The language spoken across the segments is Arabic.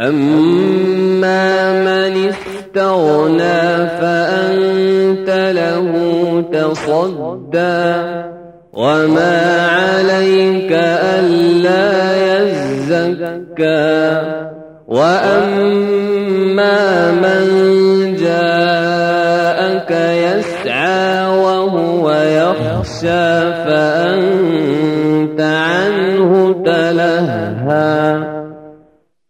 أما من استغنى فأنت له تصدى وما عليك ألا يزكى وأما من جاءك يسعى وهو يخشى فأنت عنه تلهى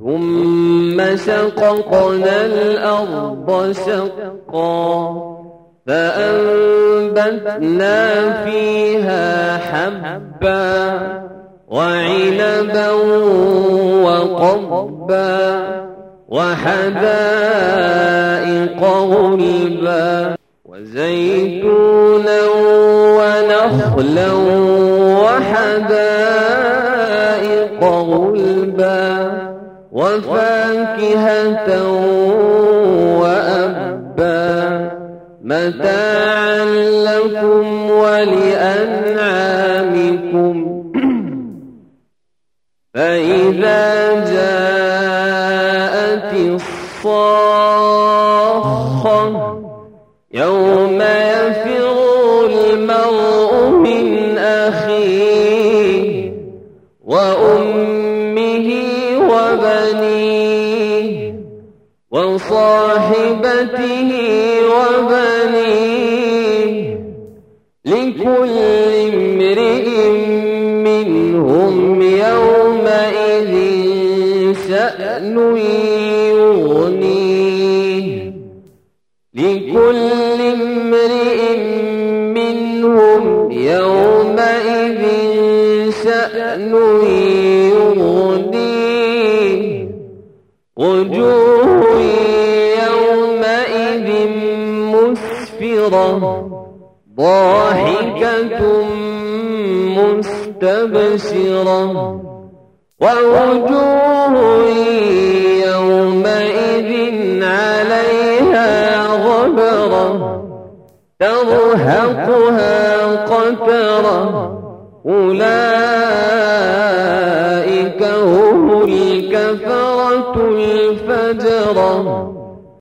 ثم شققنا الأرض شقا فأنبتنا فيها حبا وعنبا وقبا وحدائق غلبا وزيتونا ونخلا وحدائق غلبا وفاكهة وأبا. متاعا لكم ولأنعامكم. فإذا جاءت الصاخة يوم يفر المرء من أخيه وأمه وصاحبته وبنيه لكل امرئ منهم يومئذ شأن يغنيه. لكل امرئ منهم يومئذ شأن يغنيه. وجوه يومئذ مسفرة ضاحكة مستبشرة. ووجوه يومئذ عليها غبرة ترهقها قترة. أولئك الفجرة